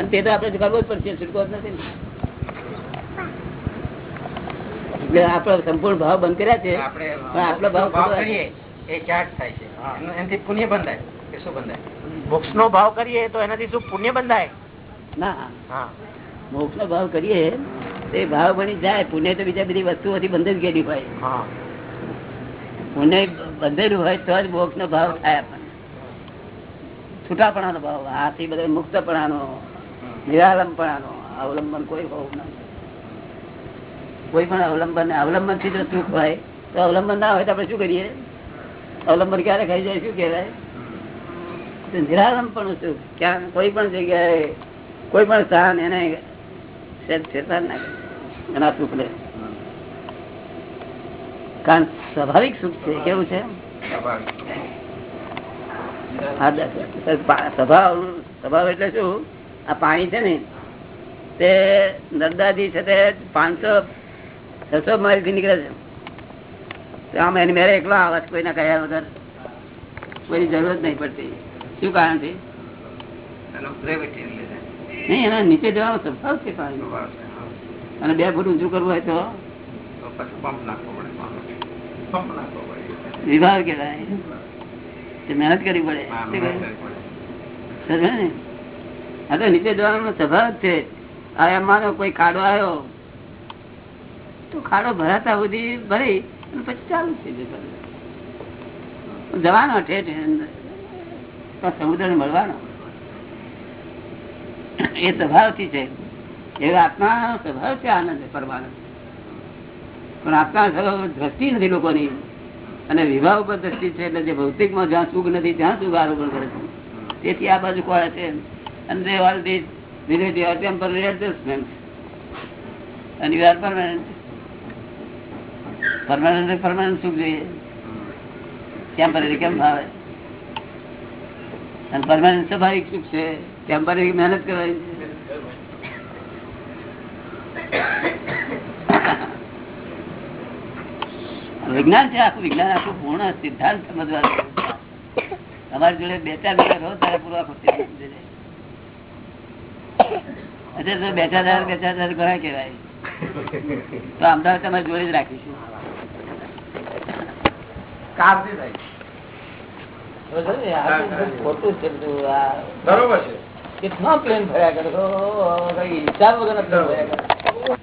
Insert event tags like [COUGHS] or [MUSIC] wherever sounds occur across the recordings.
અને તે તો આપણે કરવો જ પડશે છૂટકો જ નથી. એટલે આપણો સંપૂર્ણ ભાવ બંધ કર્યા છે. પણ આટલો ભાવ ભાવ કરીએ એ ચાર્જ થાય છે. એનાથી પુણ્ય બંધાય કે શું બંધાય? મોક્ષ નો ભાવ કરીએ તો એનાથી શું પુણ્ય બંધાય? ના. મોક્ષ નો ભાવ કરીએ તો ભાવ બની જાય પુણ્ય તો બીજા બધી વસ્તુઓથી બંધ જ ગયેલી હોય. હા. પુણ્ય બંધેલું હોય તો જ મોક્ષ નો ભાવ થાય આપણને. છૂટાપણાનો ભાવ આથી બધા મુક્તપણાનો. નિરાલંબપણાનો અવલંબન કોઈ હોવું ના કોઈ પણ અવલંબન અવલંબનથી જો સુખ હોય. તો અવલંબન ના હોય તો આપણે શું કરીએ? અવલંબન ક્યારે ખાઈ જાય શું કહેવાય? નિરાલંબપણું સુખ ક્યાં કોઈ પણ જગ્યાએ કોઈ પણ સ્થાન એને ફેરફાર ના એના સુખ લે કારણ સ્વાભાવિક સુખ છે કેવું છે? સ્વભાવ સ્વભાવ એટલે શું? આ પાણી છે ને તે નર્મદાજી છે તે પાંચસો છસો માઇલથી નીકળે છે. આમ એની મેરે એકલો આવાજ કોઈના કહ્યા વગર કોઈની જરૂર જ નહીં પડતી. શું કારણ છે. નહીં એના નીચે જવાનો સ્વભાવ છે પાણી. અને બે ફૂટ ઊંચું કરવું હોય તો? પંપ નાખવો પડે પંપ. નાખવો પડે. વિભાગ કહેવાય. મહેનત કરવી પડે. ને? તો નીચે જવાનો સ્વભાવ છે. આ એમ કોઈ કાઢો આવ્યો, તો ખાડો ભરાતા સુધી ભરી પછી ચાલુ છે જવાનો ઠેઠ સમુદ્ર ને મળવાનો. એ સ્વભાવથી છે. એ આત્મા સ્વભાવ છે આનંદ પરમાનંદ. પણ આત્મા સ્વભાવ દ્રષ્ટિ નથી લોકોની. અને વિવાહ ઉપર દ્રષ્ટિ છે એટલે જે ભૌતિકમાં જ્યાં સુખ નથી, ત્યાં સુખ આરોપણ કરે છે. તેથી આ બાજુ કોળે છે. And they all these relative are temporary adjustments and you are permanent. Permanent permanent સુખ જોઈએ? ટેમ્પરરી કેમ ભાવે અને પરમાનન્ટ સ્વાભાવિક સુખ છે. ટેમ્પરરી મહેનત કરવાની છે? વિજ્ઞાન છે આખું. વિજ્ઞાન આખું પૂર્ણ સિદ્ધાંત સમજવાનું તમારી જોડે બે ચાર મિનિટ રહો ત્યારે પૂરો આખું સિદ્ધાંત. અત્યારે તો બે ચાર હજાર બે ચાર હજાર ઘણા કહેવાય તો અમદાવાદ તમારી જોડે જ રાખીશું કારથી કેટલા પ્લેન ભર્યા કરો હિસાબ વગર પ્લેન ફર્યા કરે.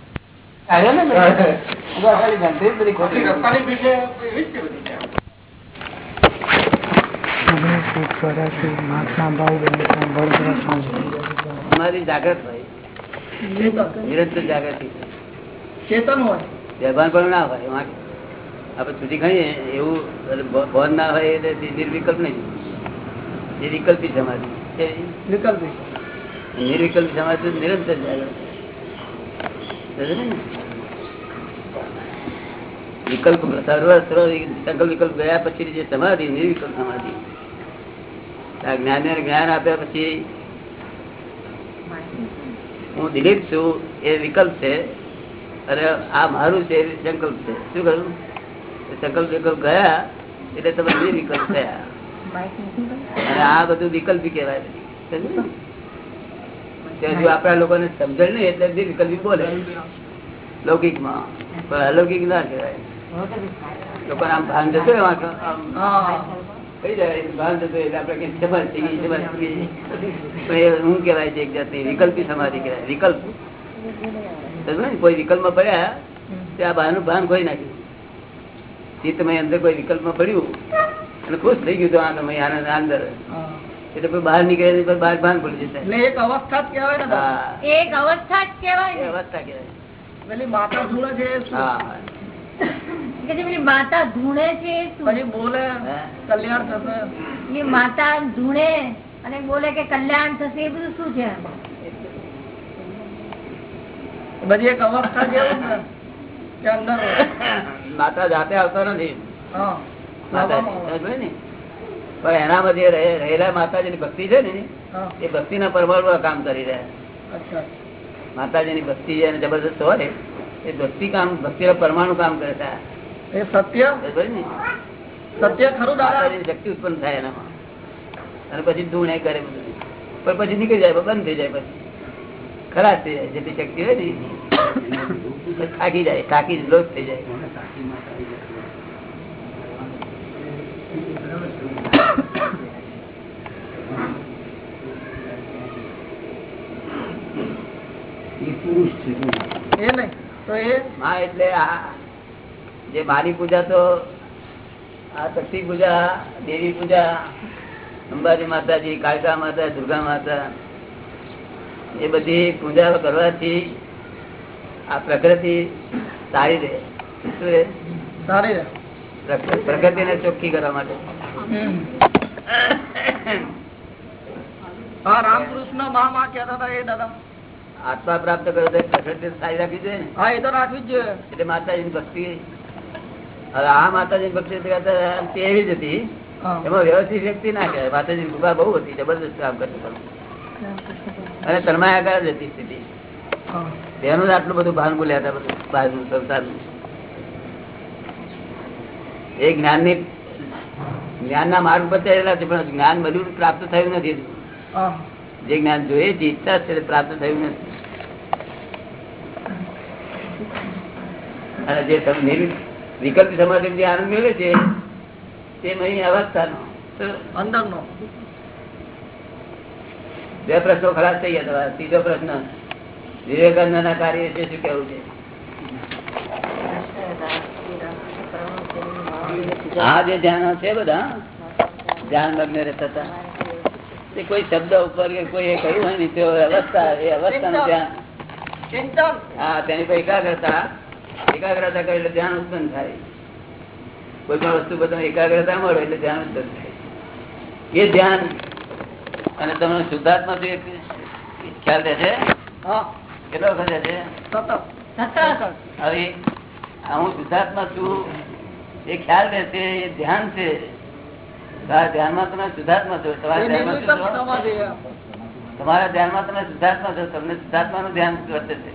આવ્યો ને મેં? હું [LAUGHS] તો ખાલી ગણતરી જ બધી ખોટી કરી. રસ્તાની પીછે એવી જ છે? બધી ત્યાં. જાગ્રત હોય. નિરંતર જાગૃતિ. ચેતન હોય. બેભાન પણ ના હોય આપણે સુધી ખાઈએ એવું એટલે ના હોય એટલે નિર્વિકલ્પ નહીં. એ વિકલ્પી સમાધિ. વિકલ્પી નિર્વિકલ્પ સમાધિ નિરંતર જાગૃતિ. વિકલ્પ સર્વ સર્વ સંકલ્પ વિકલ્પ ગયા પછી જે સમાધિ નિર્વિકલ્પ સમાધિ. જ્ઞાન જ્ઞાન આપ્યા પછી હું દિલીપ છું એ વિકલ્પ છે. અને આ મારું છે એ સંકલ્પ છે. શું કહ્યું? સંકલ્પ વિકલ્પ ગયા એટલે તમે નિર્વિકલ્પ થયા. અને આ બધું વિકલ્પી કહેવાય? હજુ આપણા લોકોને સમજણ નહીં એટલે વિકલ્પ બોલે. લૌકિકમાં પણ અલૌકિક ના કહેવાય. લોકોને આમ ભાન જતું હોય હા કહેવાય છે એક જાતની? વિકલ્પી સમાધિ કહેવાય વિકલ્પ. કોઈ વિકલ્પમાં પડ્યા તે આ બહારનું ભાન કોઈ નાખ્યું. ચિત્તમય અંદર કોઈ વિકલ્પમાં પડ્યું અને ખુશ થઈ ગયું તો આનંદ આનંદ અંદર. એટલે કોઈ બહાર નીકળે બહાર ભાન પડી જતા એક અવસ્થા જ કેવાય ને એક અવસ્થા જ કેવાય અવસ્થા કહેવાય. પેલી માતા ધૂળે છે હા. કે જે પેલી માતા ધૂણે છે પછી બોલે કલ્યાણ થશે. એ માતા ધૂણે અને બોલે કે કલ્યાણ થશે એ બધું શું છે? બધી એક અવસ્થા જેવું કે અંદર માતા જાતે આવતા નથી. માતાજી ને? પણ એનામાં જે રહે- રહેલા માતાજીની ભક્તિ છે ને એ એ ભક્તિના પરમાણુ કામ કરી રહ્યા માતાજી માતાજીની ભક્તિ જબરદસ્ત હોય એ ભક્તિ કામ ભક્તિના પરમાણુ કામ કરે છે એ સત્ય? સત્ય ખરું શક્તિ ઉત્પન્ન થાય એનામાં. અને પછી ધૂણે કરે બધું. પણ પછી નીકળી જાય બંધ થઈ જાય પછી. ખરાબ થઈ જાય જેટલી શક્તિ હોય ને થાકી જાય થાકી લોસ થઈ જાય. એ નહીં તો એ? હા એટલે આ જે મારી પૂજા તો આ શક્તિ પૂજા દેવી પૂજા અંબાજી માતાજી કાળકા માતા દુર્ગા માતા એ બધી પૂજા કરવાથી આ પ્રકૃતિ સારી રહે. શું રહે? સારી રહે. પ્રકૃતિ ને ચોખ્ખી કરવા માટે. રામકૃષ્ણ મહામા કહેતા હતા એ દાદા. આત્મા પ્રાપ્ત કરો તો પ્રકૃતિ સારી રાખવી જોઈએ હા એ તો રાખવી જ જોઈએ. એટલે માતાજી ભક્તિ હવે આ માતાજી ભક્તિ એવી જ હતી. એમાં વ્યવસ્થિત શક્તિ ના કહેવાય. માતાજી કૃપા બહુ હતી જબરદસ્ત કામ કરતું. અને તન્માયાકાર જ હતી સ્થિતિ. તેનું જ આટલું બધું ભાન બોલ્યા હતા બધું બહારનું સંસારનું. એ જ્ઞાનની જ્ઞાનના માર્ગ પર ચડેલા છે પણ જ્ઞાન બધું પ્રાપ્ત થયું નથી જે જ્ઞાન જોઈએ છે ઈચ્છા છે પ્રાપ્ત થયું નથી. અને જે તમે નિર્વિ- વિકલ્પ સમાધિ જે આનંદ મેળવે છે તે અહીં અવસ્થાનો. અંદરનો. બે પ્રશ્નો ખરાબ થઈ ગયા તમારા. ત્રીજો પ્રશ્ન વિવેકાનંદ ના કાર્ય છે શું કેવું છે? આ જે ધ્યાન છે બધા ધ્યાન મગ્ન રહેતા હતા તે કોઈ શબ્દ ઉપર કે કોઈ એ કહ્યું હોય ને તે અવસ્થા એ અવસ્થાનું ધ્યાન. હા તેની પર એકાગ્રતા એકાગ્રતા કરે એટલે ધ્યાન ઉત્પન્ન થાય. કોઈ પણ વસ્તુ બધા એકાગ્રતા મળે એટલે ધ્યાન ઉત્પન્ન થાય. એ ધ્યાન અને તમને શુદ્ધાત્મા થી ખ્યાલ દે છે? કેટલો વખત છે? હવે હું શુદ્ધાત્મા છું એ ખ્યાલ રહેશે એ ધ્યાન છે. તમારા ધ્યાનમાં તમે શુદ્ધાત્મા છો? તમારા ધ્યાનમાં છો? છે. તમારા ધ્યાનમાં તમે શુદ્ધાત્મા છો? તમને શુદ્ધાત્મા નું ધ્યાન વર્તે છે.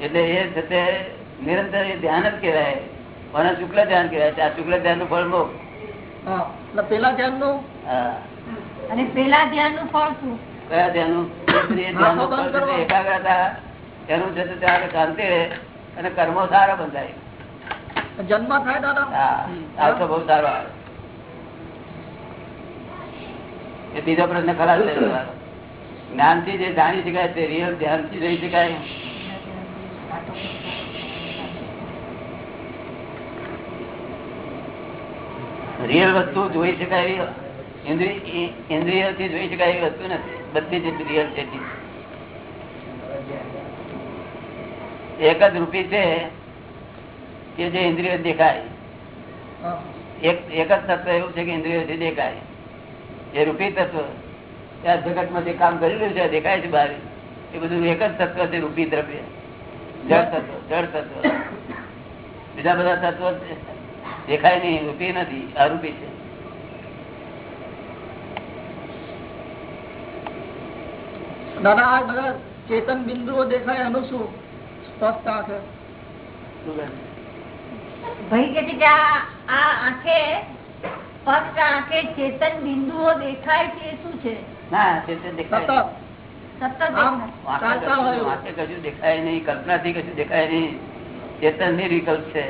એટલે એ છે તે નિરંતર એ ધ્યાન જ કહેવાય. પણ શુક્લ ધ્યાન કહેવાય. આ શુક્લ ધ્યાનનું ફળ મોક્ષ. પેલા ધ્યાનનું અને પેલા ધ્યાનનું ફળ શું? કયા ધ્યાનનું ધ્યાનનું ફળ છે તે કરવા. એકાગ્રતા એનું છે ત્યાં શાંતિ રહે. અને કર્મો સારા બંધાય. જન્મ થાય દાદા. હા આ બહુ સારો આવે. એ બીજો પ્રશ્ન ખરાબ છે. તમારો. જ્ઞાનથી જે જાણી શકાય તે રિયલ ધ્યાનથી રહી શકાય. રિયલ વસ્તુ જોઈ શકાય ઇન્દ્રિય- થી જોઈ શકાય એવી વસ્તુ નથી. બધી જ રિયલ છે એક જ રૂપી છે કે જે ઇન્દ્રિયો દેખાય. એક જ તત્વ એવું છે કે ઇન્દ્રિયોથી દેખાય. જે રૂપી તત્વ ત્યાં જગતમાં જે કામ કરી રહ્યું છે દેખાય છે બહાર. એ બધું એક જ તત્વ છે, રૂપી દ્રવ્ય. જળ તત્વ જળ તત્વ. બીજા બધા તત્વ દેખાય નહીં રૂપી નથી અરૂપી છે. દાદા આ બધા ચેતન બિંદુઓ દેખાય એનું શું સ્પષ્ટ આંખે ભાઈ કે છે કે આ આ આંખે સ્પષ્ટ આંખે ચેતન બિંદુઓ દેખાય છે શું છે? ના છે દેખાય સતત. દેખાય. નહીં કલ્પનાથી કશું દેખાય નહીં. ચેતન નિર્વિકલ્પ છે.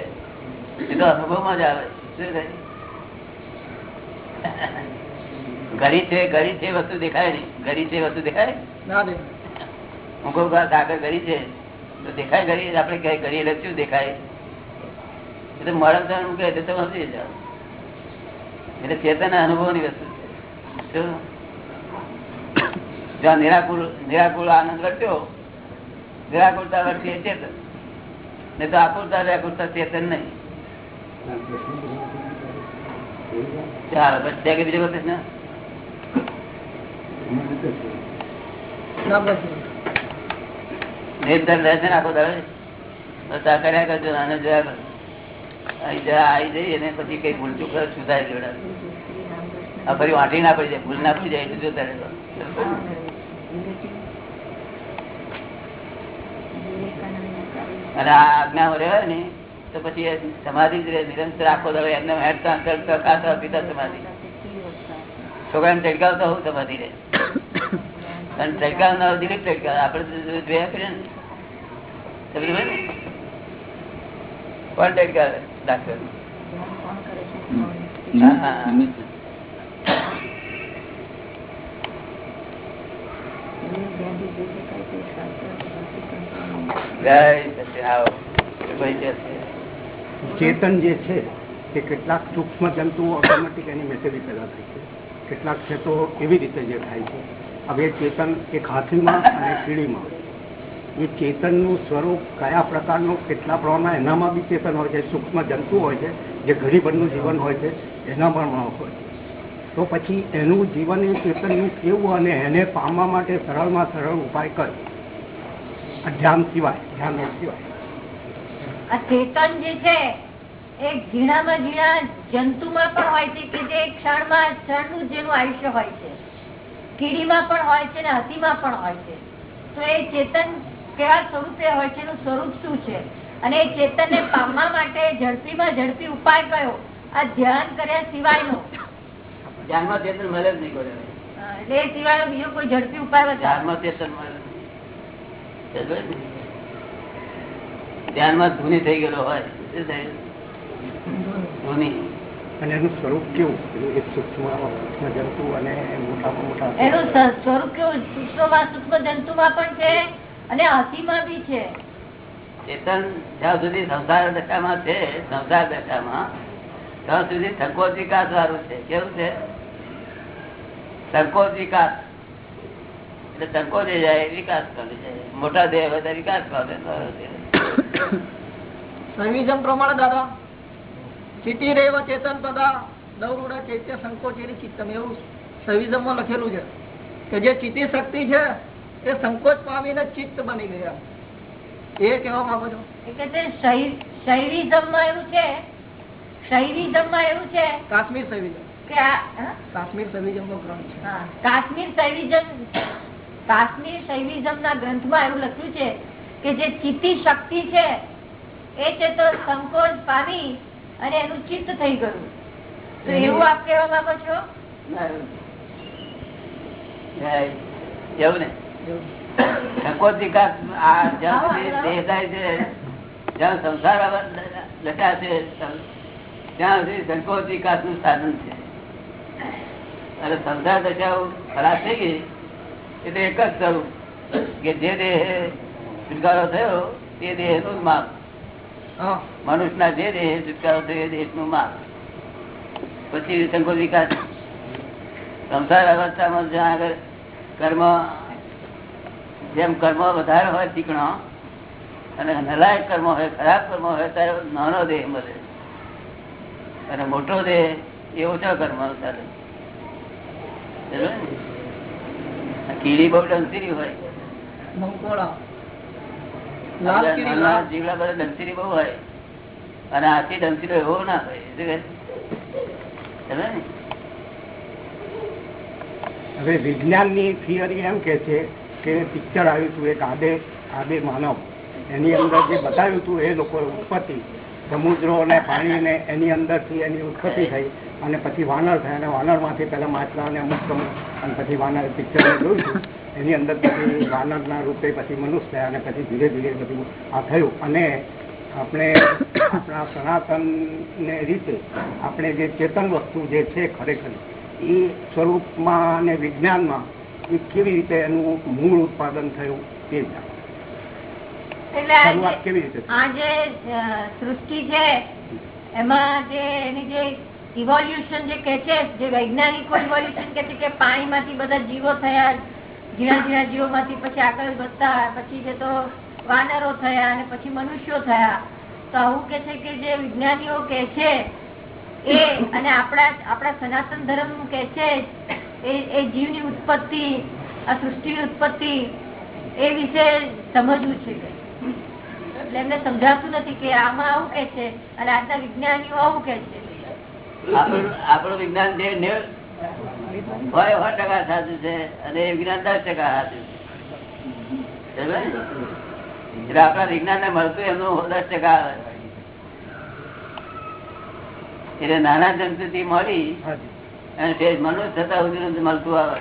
એ તો અનુભવમાં જ આવે. શું થાય? ઘડી છે ઘડી છે વસ્તુ દેખાય નહીં. છે વસ્તુ દેખાય? કાગળ છે. તો દેખાય આપણે કઈ ઘડી એટલે શું દેખાય? એટલે મળે તો એમ કહે તો સમજી જાઓ એટલે ચેતન અનુભવની વસ્તુ છે? જ્યાં નિરાકુળ આનંદ વર્ત્યો નિરાકુરતા વર્તી ચેતન. નહીં તો આકુરતા વ્યાકુરતા ચેતન નહીં. ચાલો પછી બીજો પ્રશ્ન? ને આખો દાડો? કર્યા કરજો અને જરા આવી જઈએ ને પછી કઈ કરે શું થાય આ ફરી વાંટી ના પડી જાય ભૂલ ના પડી જાય જોતા રહેજો અને આ આજ્ઞામાં રહેવાય ને? તો પછી સમાધિ જ નિરંતર આખો દાડો એમને હેડતા ચડતા ખાતા પીતા સમાધિ. છોકરાને ચડકાવતા હું સમાધિ રહે. અને ટડકા દિલીપ ટડકા આપણે જોયા કરીએ ને. સમજ ને? કોણ ટડકા ડાક્ટર. જય સચિન આવો. ભાઈ છે ચેતન જે છે, તે કેટલાક સૂક્ષ્મ જંતુઓ ઓટોમેટિક એની મેસેજી પેદા થાય છે. કેટલાક છે તો એવી રીતે જે થાય છે. હવે ચેતન એક હાથીમાં અને કીડીમાં એ ચેતનનું સ્વરૂપ કયા પ્રકારનું, કેટલા પ્રમાણમાં, એનામાં બી ચેતન હોય છે. સૂક્ષ્મ જંતુ હોય છે, જે ગરીબનનું જીવન હોય છે, એના પણ હોય છે. તો પછી એનું જીવન એ ચેતનનું કેવું અને એને પામવા માટે સરળમાં સરળ ઉપાય કર. ધ્યાન સિવાય ધ્યાન સિવાય. આ ચેતન જે છે એ ઝીણામાં ઝીણા જંતુમાં પણ હોય છે કે જે ક્ષણમાં ક્ષણનું જેનું આયુષ્ય હોય છે. કીડીમાં પણ હોય છે ને હતીમાં પણ હોય છે. તો એ ચેતન કેવા સ્વરૂપે હોય છે એનું સ્વરૂપ શું છે? અને એ ચેતનને પામવા માટે ઝડપીમાં ઝડપી ઉપાય કયો? આ ધ્યાન કર્યા સિવાયનો. ધ્યાનમાં ચેતન મળે જ નહીં કોઈ એટલે એ સિવાય બીજો કોઈ ઝડપી ઉપાય ધ્યાનમાં ચેતન મળે? ધ્યાનમાં ધૂની થઈ ગયેલો હોય. શું થાય? ધૂની. અને એનું સ્વરૂપ કેવું? પેલું એક સૂક્ષ્મ સૂક્ષ્મ જંતુ અને મોટામાં મોટા એનું સ્વરૂપ કેવું? સૂક્ષ્મમાં સૂક્ષ્મ જંતુમાં પણ છે અને હાથીમાં બી છે. ચેતન જ્યાં સુધી સંસાર દશામાં છે સંસાર દશામાં ત્યાં સુધી સંકોચ વિકાસ વાળું છે. કેવું છે? સંકોચ વિકાસ એટલે સંકોચ જાય વિકાસ કરે છે મોટા દેહ બધા વિકાસ પામે સંવિધમ પ્રમાણે દાદા ચિતિ રેવ ચેતન તદા દૌરુડા ચૈત્ય સંકોચેરી ચિત્તમ એવું સંવિધમમાં લખેલું છે કે જે ચિત્તિ શક્તિ છે એ સંકોચ પામીને ચિત્ત બની ગયા. એ કેવા માંગો છો. એટલે તે શૈ- એવું છે શૈવિઝમમાં એવું છે કાશ્મીર કે કાશ્મીર સંવિધમ નો ગ્રંથ છે. કાશ્મીર શૈવિઝમ કાશ્મીર શૈવિઝમ ના ગ્રંથમાં એવું લખ્યું છે કે જે ચિત્તી શક્તિ છે એ ચેતો સંકોચ પામી અને એનું ચિત્ત થઈ ગયું. તો એવું આપ કેવા માંગો છો? એવું ને? સંકોચ વિકાસ આ જ્યાં સંસાર લટા છે ત્યાં સુધી સંકોચ વિકાસનું સાધન છે. અને સંસાર દશાઓ ખરાબ થઈ ગઈ એટલે એક જ સ્વરૂપ કે જે દેહ છુટકારો થયો તે દેહનું માપ. મનુષ્ય ના જે દેહ છુટકારો થયો એ દેહનું માપ. પછી સંકોચ વિકાસ. સંસાર અવસ્થામાં જ્યાં આગળ કર્મ જેમ કર્મ વધારે હોય ચીકણો અને નલાયક કર્મ હોય ખરાબ કર્મ હોય ત્યારે નાનો દેહ મળે. અને મોટો દેહ એ ઓછા કર્મ ચાલે? કીડી બહુ ડંસીરી હોય મંકોડા લાલ કીડી નાના લાલ જીવડા બધા ડંસીરી બહુ હોય. અને આથી ડંસીરો એવો ના હોય. ને? હવે થિયરી એમ કે છે કે પિક્ચર આવ્યું હતું એક આદે આદે માનવ. એની અંદર જે બતાવ્યું હતું એ લોકો ઉત્પત્તિ. સમુદ્રો અને પાણીને એની અંદરથી એની ઉત્પત્તિ થઈ અને પછી વાનર થયા. અને વાનરમાંથી પહેલા માછલા અને અમુક અને પછી વાનર પિક્ચર જોયું એની અંદર પછી વાનરના રૂપે પછી મનુષ્ય અને પછી ધીરે ધીરે બધું આ થયું. અને આપણે આપણા સનાતનને રીતે આપણે જે ચેતન વસ્તુ જે છે ખરેખર એ સ્વરૂપમાં અને વિજ્ઞાનમાં એ કેવી રીતે એનું મૂળ ઉત્પાદન થયું તે શરૂઆત કેવી રીતે આ જે સૃષ્ટિ છે એમાં જે એની જે ઇવોલ્યુશન જે કે છે જે વૈજ્ઞાનિકો ઇવોલ્યુશન કે છે કે પાણીમાંથી બધા જીવો થયા ઝીણા ઝીણા જીવોમાંથી પછી આગળ વધતા, પછી જે તો વાનરો થયા અને પછી મનુષ્યો થયા. તો આવું કે છે કે જે વિજ્ઞાનીઓ કે છે, એ અને આપણા આપણા સનાતન ધર્મ કે છે, એ જીવની ઉત્પત્તિ, આ સૃષ્ટિની ઉત્પત્તિ, એ વિશે સમજવું છે. એટલે એમને સમજાતું નથી કે આમાં આવું કે છે અને આજના વિજ્ઞાનીઓ આવું કે છે. આપણું વિજ્ઞાન હોય સો ટકા સાચું છે અને એ વિજ્ઞાન દસ ટકા સાચું છે. ને? આપણા વિજ્ઞાન ને મળતું એમનું દસ ટકા આવે. એટલે નાના જંતુ થી મળી અને મનુષ્ય થતા સુધી મળતું આવે.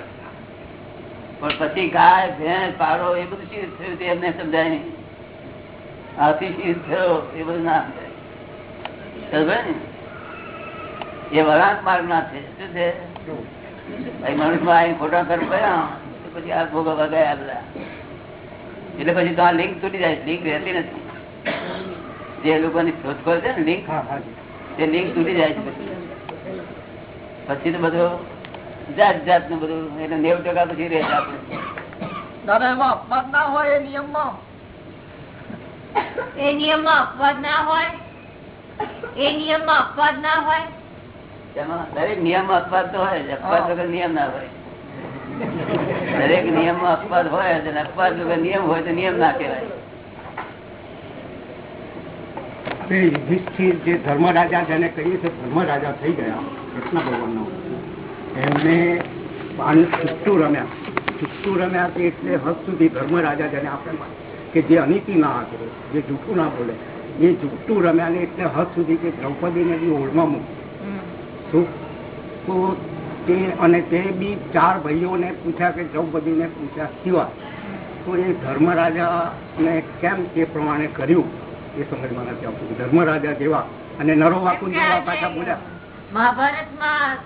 પણ પછી ગાય ભેંસ પાડો એ બધું શીર થયું એમને સમજાય નહીં. હાથી શીર થયો એ બધું ના સમજાય. ને? એ વળાંક માર્ગ ના છે. શું છે? અહીં મનુષ્યમાં ખોટા કર્મ કર્યા પછી આ બધા. એટલે પછી તો આ લિંક તૂટી જાય. લિંક રહેતી નથી. જે લોકોની શોધખોળ છે ને લિંક હા તે લિંક તૂટી જાય પછી. તો બધું જાત જાતનું બધું એટલે નેવું ટકા પછી રહે દાદા એમાં અપવાદ ના હોય એ નિયમમાં? એ નિયમમાં અપવાદ ના હોય? એ નિયમમાં અપવાદ ના હોય? દરેક નિયમ અપવાદ તો હોય અપવાદ વગર નિયમ ના હોય. દરેક નિયમમાં અપવાદ હોય અને અપવાદ વગર નિયમ હોય તો નિયમ ના કહેવાય. યુધિષ્ઠિર જે ધર્મરાજા જેને કહીએ છીએ ધર્મરાજા થઈ ગયા કૃષ્ણ ભગવાન એમને ચુટ્ટું રમ્યા. ચુટ્ટું રમ્યા કે એટલે હદ સુધી ધર્મ રાજા જેને આપણે કે જે અનીતિ ના કરે જે જૂઠું ના બોલે એ જૂઠું રમ્યા ને એટલે હદ સુધી કે દ્રૌપદીને બી ઓળમાં મૂકી તો તે અને તે બી ચાર ભાઈઓને પૂછ્યા કે દ્રૌપદીને પૂછ્યા સિવાય. તો એ ધર્મરાજાને કેમ તે પ્રમાણે કર્યું? એ સમજમાં નથી આવતું ધર્મરાજા જેવા અને નરો વાકુ જેવા પાછા બોલ્યા. મહાભારતમાં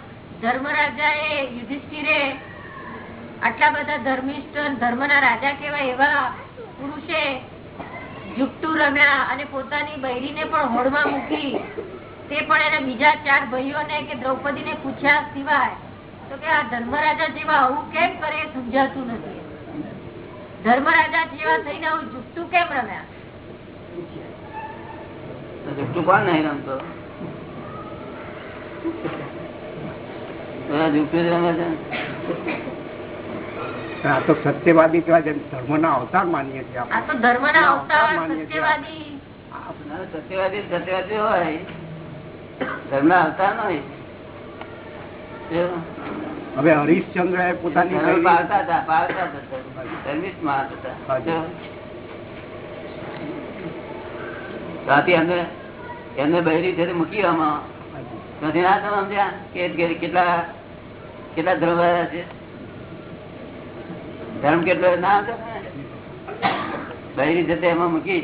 ધર્મરાજા એ યુધિષ્ઠિરે આટલા બધા ધર્મિષ્ઠ ધર્મના રાજા કેવા એવા પુરુષે જુટ્ટુ રમ્યા અને પોતાની બૈરીને પણ હોડમાં મૂકી તે પણ એને બીજા ચાર ભાઈઓને કે દ્રૌપદીને પૂછ્યા સિવાય તો કે આ ધર્મરાજા જેવા આવું કેમ કરે એ સમજાતું નથી. ધર્મરાજા જેવા થઈને આવું જુટ્ટુ કેમ રમ્યા? તો જુઠ્ઠું કોણ નહીં રમતો? બધા જુઠ્ઠું જ રમે છે. આ તો સત્યવાદી કહેવાય જેમ ધર્મના અવતાર માનીએ છીએ આ આપણે તો ધર્મના અવતાર માનીએ સત્યવાદી. ના, સત્યવાદી સત્યવાદી હોય. હવે હરીશચંદ્ર એ પોતાની હતા હતા હતા ત્યાંથી એમને એમને બહેરી છે મૂકી આમાં. ત્યાંથી ના તમે સમજ્યા કે કેટલા કેટલા ધર્મ છે. ધર્મ કેટલો ના બહેરી છે એમાં મૂકી.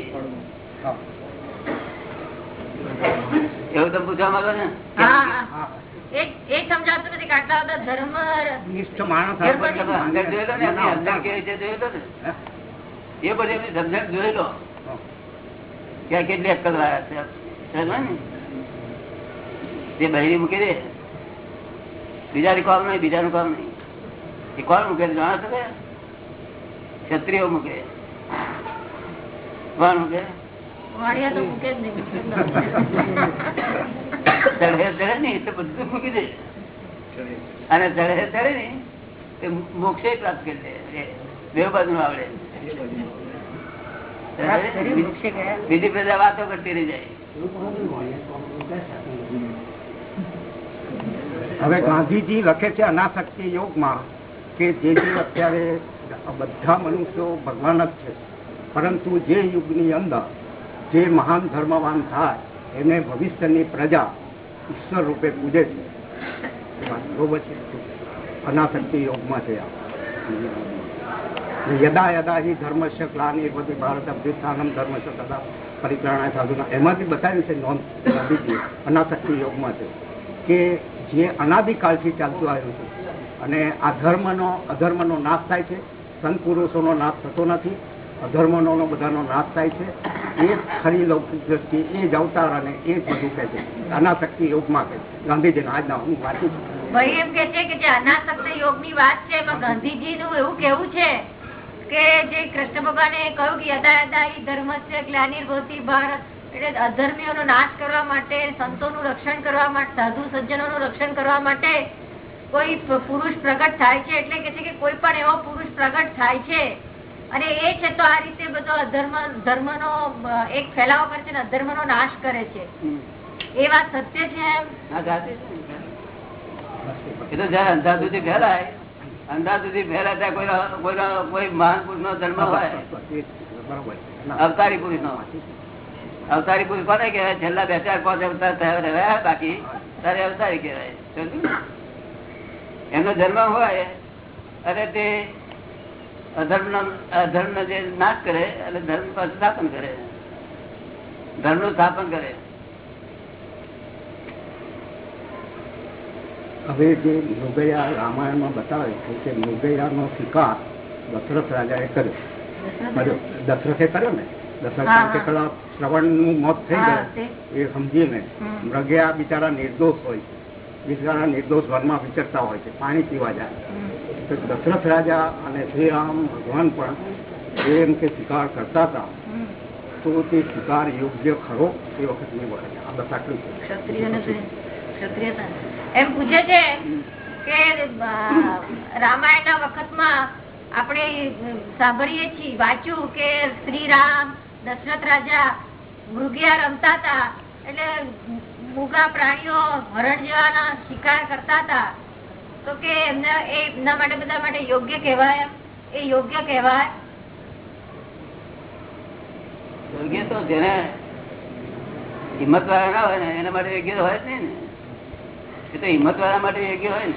એવું તમે પૂછવા માંગો ને. એ સમજાતું નથી કે બધા ધર્મ નિષ્ઠ માણસ એ પછી અંદર જોયેલો ને અંદર કેવી રીતે જોયેલો ને? એ બધી એમની સમજણ જોયેલો. હા. કેટલી અક્કલ વાળા છે? તે બહેરી મૂકી દે. બીજાની કોમ નહીં બીજાનું કામ નહીં. એ કોણ મૂકે જાણો છો કે? ક્ષત્રિયો મૂકે. કોણ મૂકે? અને ચડે ચડે ને તે મોક્ષે પ્રાપ્ત કરી દે. બે બાજુ આવડે. બીજી પ્રજા વાતો કરતી રહી જાય. હવે ગાંધીજી લખે છે અનાશક્તિ યોગમાં કે જે જે અત્યારે બધા મનુષ્યો ભગવાન જ છે. પરંતુ જે યુગની અંદર જે મહાન ધર્મવાન થાય, એને ભવિષ્યની પ્રજા ઈશ્વર રૂપે પૂજે છે. અનાશક્તિ યોગમાં છે યદા યદા હિ ધર્મશ ક્લાની બધી ભારત અભ્યુત્થાનમ ધર્મશ તથા પરિક્રણા સાધુના. એમાંથી બતાવ્યું છે નોંધ અનાશક્તિ યોગમાં છે કે જે અનાદિકાળથી ચાલતું આવ્યું છે. અને આ ધર્મનો અધર્મનો નાશ થાય છે. સંત પુરુષોનો નાશ થતો નથી. અધર્મનો બધાનો નાશ થાય છે. એ ખરી લૌકિક દ્રષ્ટિ, એ જ અવતાર અને એ જ બધું કહે છે. અનાશક્તિ યોગમાં કહે ગાંધીજીના આજના હું વાંચું છું. ભાઈ એમ કે છે કે જે અનાસક્ત યોગની વાત છે, એમાં ગાંધીજી નું એવું કેવું છે કે જે કૃષ્ણ ભગવાને કહ્યું કે યદા ધર્મ છે ધર્મસ્ય ગ્લાનિર્ભવતી ભારત. એટલે અધર્મીઓનો નાશ કરવા માટે, સંતોનું રક્ષણ કરવા માટે, સાધુ સજ્જનોનું રક્ષણ કરવા માટે કોઈ પુરુષ પ્રગટ થાય છે. એટલે કે છે કે કોઈ પણ એવો પુરુષ પ્રગટ થાય છે અને એ છે તો આ રીતે બધો અધર્મ ધર્મ નો એક ફેલાવો કરે છે અધર્મ નો નાશ કરે છે. એ વાત સત્ય છે. એ તો જયારે અંધાર સુધી ફેલાય અંધાર સુધી ફેલાય ત્યાં કોઈ કોઈ કોઈ મહાન પુરુષ નો ધર્મ હોય. અવતારી પુરુષ નો અવતારી પુરુષ કોને કહેવાય? છેલ્લા બે ચાર પાંચ અવતાર થયા રહ્યા બાકી તારે અવતારી કહેવાય? એમનો જન્મ હોય અને તે અધર્મ નો અધર્મ જે નાશ કરે એટલે ધર્મ સ્થાપન કરે. ધર્મનું સ્થાપન કરે. હવે જે મૃગયા રામાયણમાં બતાવે છે કે મૃગયાનો શિકાર દશરથ રાજાએ કર્યો. કર્યો. દશરથે કર્યો ને? દશરથ શ્રવણનું મોત થઈ ગયું. એ સમજીને. મૃગયા બિચારા નિર્દોષ હોય છે. બિચારા નિર્દોષ ઘરમાં વિચરતા હોય છે. પાણી પીવા જાય. દશરથ રાજા અને શ્રીરામ ભગવાન પણ એમ કે શિકાર કરતા હતા. તો તે શિકાર યોગ્ય ખરો એ વખતની વખત આ બસ આટલું છે. એમ પૂછે છે કે રામાયણ ના વખતમાં આપણે સાંભળીએ છીએ, વાંચ્યું કે શ્રી રામ દશરથ રાજા મૃગિયા રમતા હતા. એટલે મૂગા પ્રાણીઓ હરણ જેવાના શિકાર કરતા હતા. તો કે એમને એ એમના માટે બધા માટે યોગ્ય કહેવાય? એ યોગ્ય કહેવાય? યોગ્ય તો જેને હિંમત વાળા ના હોય ને એના માટે યોગ્ય તો હોય જ નહીં ને. એ તો હિંમત વાળા માટે યોગ્ય હોય ને.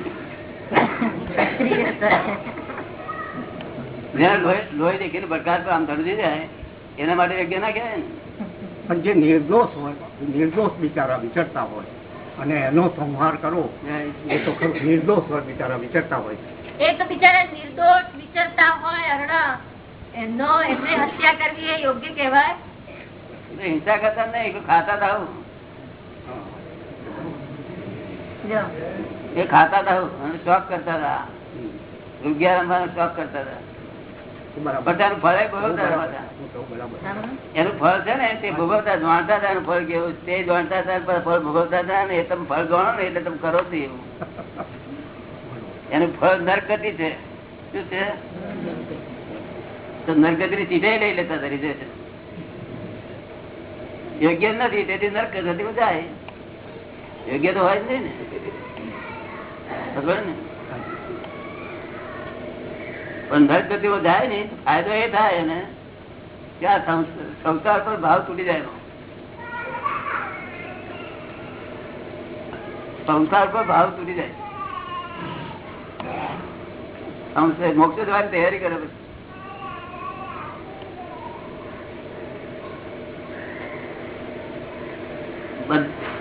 જેને લોહી લોહી દેખીને ભટકાર પર આમ ધડી જાય એના માટે યોગ્ય ના કહેવાય ને. પણ જે નિર્દોષ હોય નિર્દોષ બિચારા વિચરતા હોય અને એનો સંહાર કરો. એ તો ખરું નિર્દોષ હોય બિચારા વિચરતા હોય. એ તો બિચારા નિર્દોષ વિચરતા હોય હરણા. એમનો એમને હત્યા કરવી એ યોગ્ય કહેવાય? હિંસા કરતા નહીં ખાતા થાવ. એ ખાતા હતા આવું અને શોખ કરતા હતા. રૂપિયા રમવાનો શોખ કરતા હતા. બધાનું ફળ એનું ફળ છે ને તે ભોગવતા જાણતા હતા એનું ફળ કેવું? છે. તે જાણતા હતા ફળ ભોગવતા હતા ને એ તમે ફળ જાણો ને એટલે તમે કરો જ એવું. એનું ફળ નરગતિ છે. શું છે? તો નરગતિ ની સીધે લઈ લેતા તરીકે રિઝર્વેશન યોગ્ય નથી તેથી નરકતી જાય. યોગ્ય તો હોય જ નહીં ને. ખબર ને? પણ નરગતિમાં જાય ને ફાયદો એ થાય ને ક્યાં સંસાર પર ભાવ તૂટી જાય સંસાર પર ભાવ તૂટી જાય. મોક્ષ જવાની તૈયારી કરે પછી.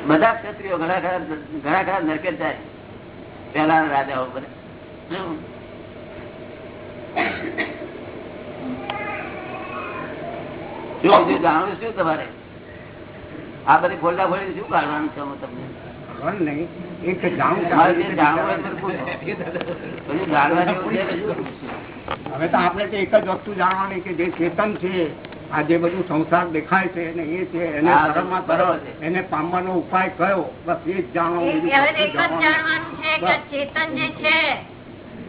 બધા ક્ષત્રિયો ઘણા ખરા ઘણા ખરા નરકે જાય. પેલા રાજાઓ બધા શું? જાણવું શું તમારે આ બધી ફોલ્ડા ફોડી શું કાઢવાનું છે તમને? હવે તો આપણે તો એક જ વસ્તુ જાણવાની કે જે ચેતન છે આ જે બધું સંસાર દેખાય છે એ છે એને બરોબર છે. એને પામવાનો ઉપાય કયો બસ એ જ જાણવાનું ચેતન જે છે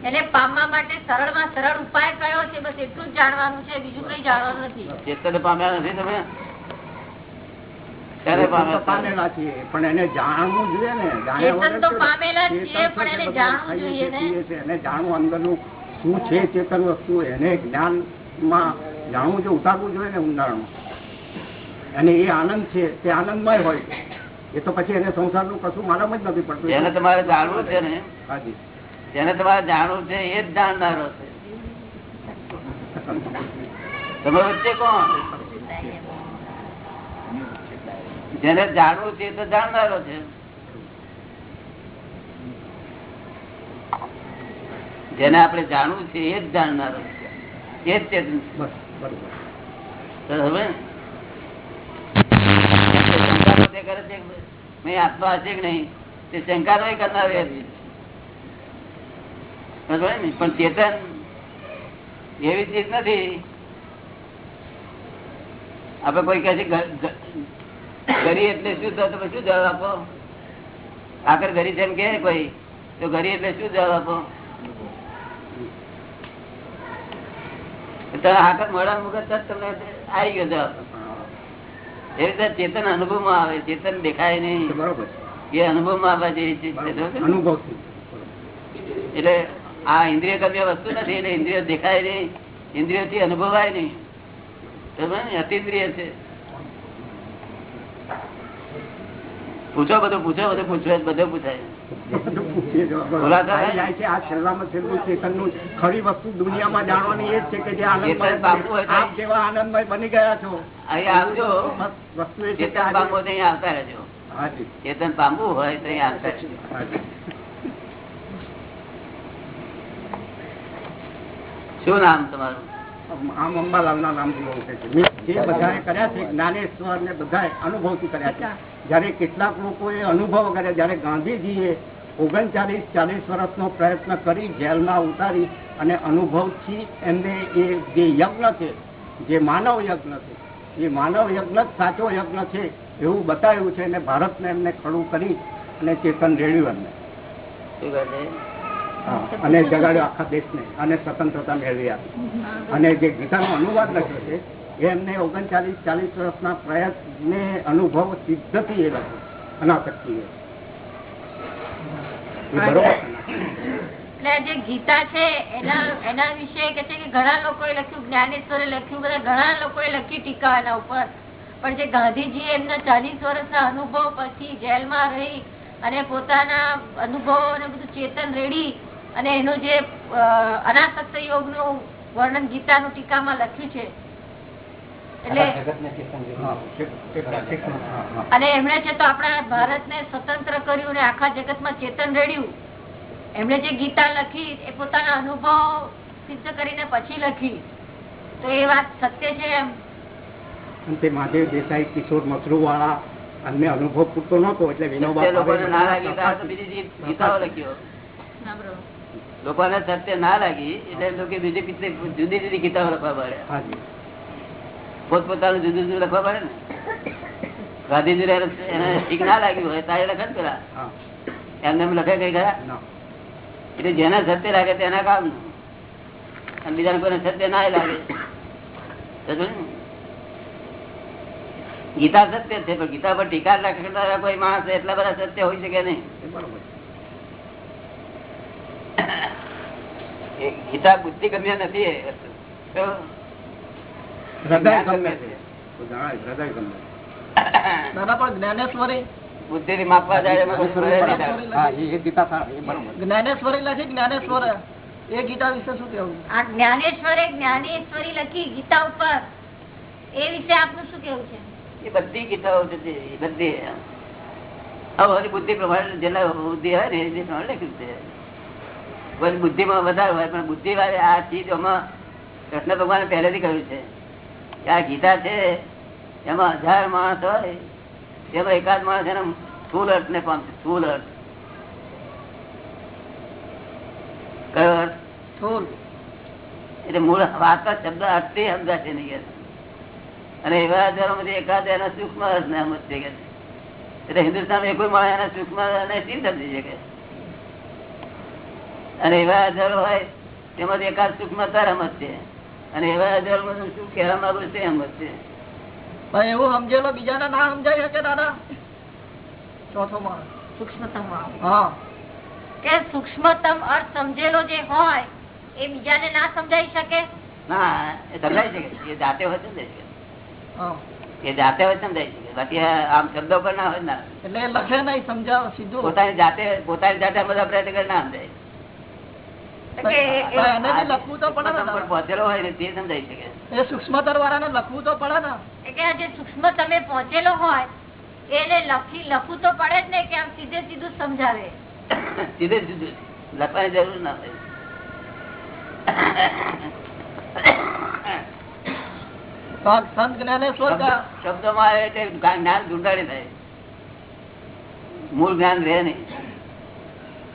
એને પામવા માટે સરળમાં સરળ ઉપાય કયો છે? બસ એટલું જ જાણવાનું છે બીજું કઈ જાણવાનું નથી. ચેતન પામ્યા નથી તમે? પણ એને જાણવું જોઈએ ને. એને જાણવું ને. પીએ છીએ, એને જાણવું અંદરનું શું છે ચેતન વસ્તુ એને જ્ઞાનમાં જાણવું જોઈએ ઉતારવું જોઈએ ને ઊંડાણમાં અને એ આનંદ છે તે આનંદમય હોય. એ તો પછી એને સંસારનું કશું માલમ જ નથી પડતું. એને તમારે જાણવું છે ને. હાજી જેને તમારે જાણવું છે એ જ જાણનારો છે. તમે વચ્ચે કોણ? જેને જાણવું છે તો જાણનારો છે. જેને આપણે જાણવું છે એ જ જાણનારો છે. એ જ ચેતન કરે છે કે મેં આત્મા હશે કે નહીં? તે શંકા કરનાર? પણ ચેતન એવી ચીજ નથી. આપડે કોઈ કહે છે ગરી એટલે શું તો તમે શું જવાબ આપો? આખર ગરી છે એમ કે કોઈ તો ગરી એટલે શું જવાબ આપો? આખર મોડા મુગત તમને આવી ગયો જવાબ. એ રીતે ચેતન અનુભવમાં આવે ચેતન દેખાય નહીં. બરોબર. એ અનુભવમાં આવે છે. એટલે આ ઇન્દ્રિય ગમ્ય વસ્તુ નથી એટલે ઇન્દ્રિયો દેખાય નહીં ઇન્દ્રિયો થી અનુભવાય નહીં. અતિન્દ્રિય છે. પૂછો બધું પૂછો બધું પૂછો બધું પૂછાય. ચેતન પામવું હોય તો- આપ જેવા આનંદમય બની ગયા છો અહીં આવજો વસ્તુ એ છે કે ચેતન આજે- પામવું હોય તો અહીં આવતા રહેજો હાજી ચેતન પામવું હોય તો અહીં આવતા રહેજો હાજી શું નામ તમારું? આમ અંબાલાલના નામથી ઓળખે છે. મેં જે બધાએ કર્યા છે જ્ઞાનેશ્વર ને બધાએ અનુભવથી કર્યા છે. જયારે કેટલાક લોકોએ અનુભવ કર્યા જયારે ગાંધીજીએ ઓગણચાલીસ ચાલીસ વર્ષનો પ્રયત્ન કરી જેલમાં ઉતારી અને અનુભવથી એમને એ જે યજ્ઞ છે જે માનવ યજ્ઞ છે એ માનવ યજ્ઞ સાચો યજ્ઞ છે એવું બતાવ્યું છે અને ભારતને એમને ખડું કરી અને ચેતન રેડ્યું એમને. શું કહે અને જગાડ્યો આખા દેશને અને સ્વતંત્રતા મેળવી આપી. અને જે ગીતાનો અનુવાદ લખ્યો છે એ એમને ઓગણચાલીસ ચાલીસ વર્ષના પ્રયત્ન અનુભવ સિદ્ધથી એ લખ્યો અનાશક્તિ એ. ને? એટલે જે ગીતા છે એના એના વિશે કે છે કે ઘણા લોકોએ લખ્યું જ્ઞાનેશ્વરે લખ્યું બધા ઘણા લોકોએ લખી ટીકા એના ઉપર. પણ જે ગાંધીજી એમના ચાલીસ વર્ષના અનુભવ પછી જેલમાં રહી અને પોતાના અનુભવો અને બધું ચેતન રેડી અને એનું જે અનાસક્ત યોગનું વર્ણન ગીતાનું ટીકામાં લખ્યું છે. અને એમણે છે તો આપણા ભારતને સ્વતંત્ર કર્યું ને આખા જગતમાં ચેતન રેડ્યું. એમણે જે ગીતા લખી એ પોતાના અનુભવ સિદ્ધ કરીને પછી લખી. તો એ વાત સત્ય છે એમ. તે મહાદેવ દેસાઈ કિશોર મસરૂ વાળા અમને અનુભવ પૂરતો નતો એટલે વિનોબા ના બીજી ગીતાઓ લખ્યો લોકોને સત્ય ના લાગી એટલે લોકો બીજી કેટલી જુદી જુદી ગીતાઓ લખવા પડે. પોતપોતાનું જુદું જુદું લખવા પડે ને? ગાંધીજી એને ઠીક ના લાગ્યું હોય તારે લખે ને પેલા? એમને એમ લખે કઈ ખરા? એટલે જેને સત્ય લાગે તેના કામ અને બીજાને કોઈને સત્ય ના લાગે. ગીતા સત્ય છે પણ ગીતા પર ટીકા લખનારા કોઈ માણસ એટલા બધા સત્ય હોઈ શકે નહીં. ગીતા બુદ્ધિ ગમ્ય નથી એ બુદ્ધિ માપવા જાય ગીતા સારા, એ બરોબર. જ્ઞાનેશ્વરી લખી જ્ઞાનેશ્વર. એ ગીતા વિશે શું કેવું આ જ્ઞાનેશ્વરે જ્ઞાનેશ્વરી લખી ગીતા ઉપર. એ વિશે આપનું શું કેવું છે? એ બધી ગીતાઓ છે બધી. બુદ્ધિ પ્રમાણે જેના બુદ્ધિ હોય ને એ પ્રમાણે લખ્યું છે. બુદ્ધિમાં વધારે હોય પણ બુદ્ધિ વાળી આ ચીજ એમાં કૃષ્ણ ભગવાને પહેલેથી કહ્યું છે કે આ ગીતા છે એમાં હજાર માણસ હોય એમાં એકાદ માણસ એને સ્થુલ અર્થ ને પામશે સ્થુલ અર્થ. કયો અર્થ? સ્થુલ એટલે મૂળ વાર્તા શબ્દ અર્થથી સમજાશે નહીં અને એવા હજારોમાંથી એકાદ એના સૂક્ષ્મ અર્થને સમજશે કે. એટલે હિન્દુસ્તાન કોઈ માણસ એના સૂક્ષ્મ અને શી સમજી શકે. અને એવા હજારો હોય તેમાંથી એકાદ સૂક્ષ્મ તાર છે. અને એવા હજારો શું કહેવા માંગુ છે એમ છે. પણ એવું સમજેલો બીજાને ના સમજાય શકે દાદા? ચોથો માણસ સૂક્ષ્મતમ. હા. કે સૂક્ષ્મતમ અર્થ સમજેલો જે હોય એ બીજાને ના સમજાઈ શકે? ના એ સમજાય શકે. એ જાતે હોય સમજાય શકે. એ જાતે હોય સમજાય શકે. બાકી આમ શબ્દો પર ના હોય ના. એટલે લખે નહીં સમજાવો સીધું. પોતાની જાતે પોતાની જાતે બધા પ્રયત્ન કરે ના સમજાય. પણ લખવું તો પડે હોય ને તે સમજાઈ શકે. એ સૂક્ષ્મતર વાળાને લખવું તો પડે ને. એ જે સૂક્ષ્મ તમે પહોંચેલો હોય એને લખી લખવું તો પડે જ ને કે આમ સીધે સીધું સમજાવે. [COUGHS] સીધે સીધું. લખવાની જરૂર ના સંત જ્ઞાન ઢૂંઢાડી થાય. મૂળ જ્ઞાન રહે નહીં.